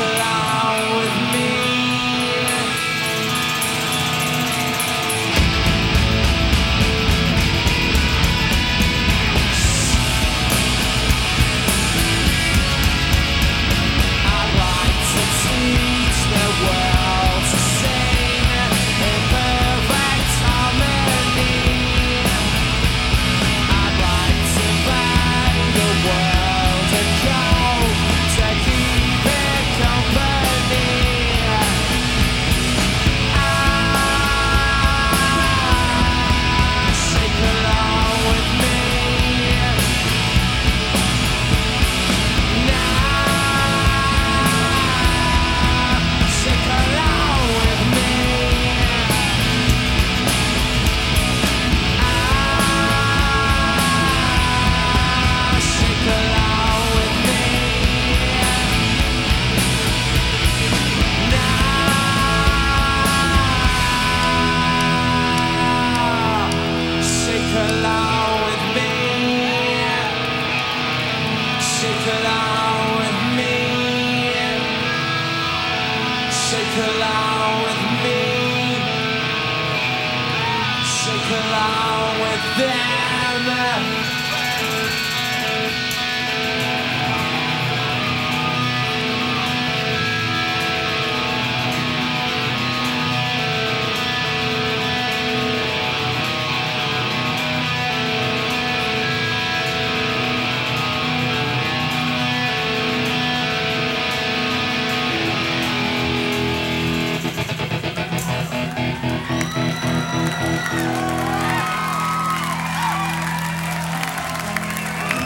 along with me. Them.